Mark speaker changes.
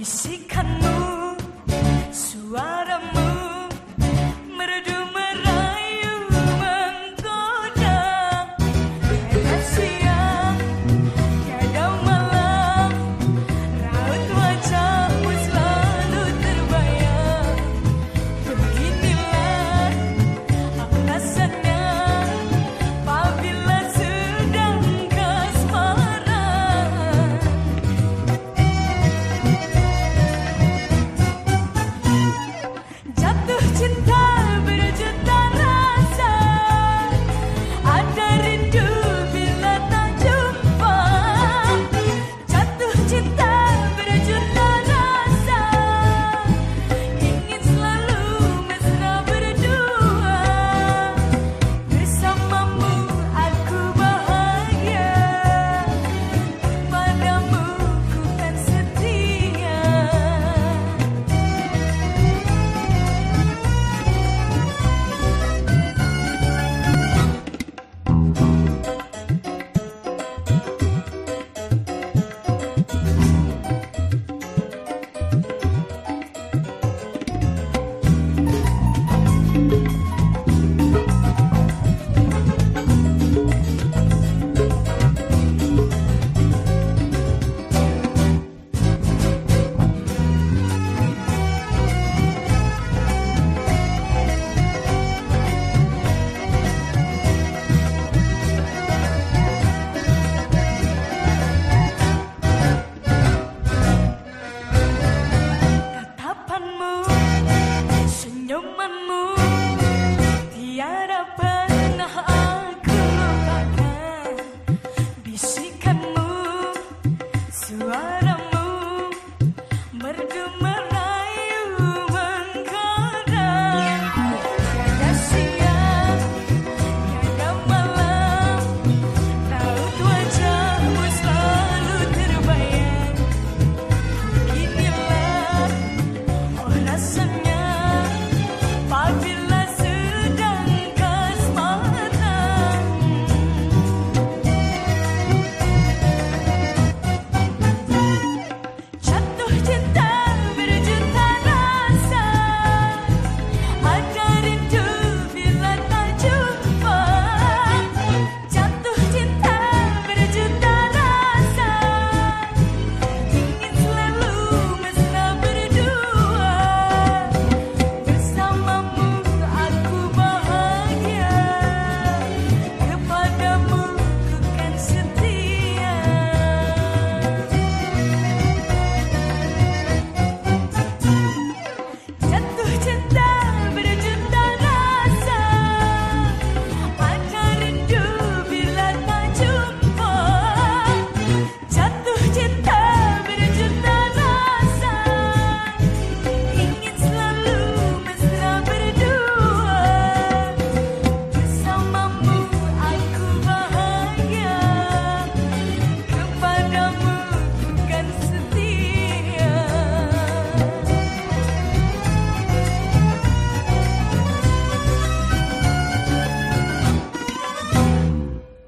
Speaker 1: He sick.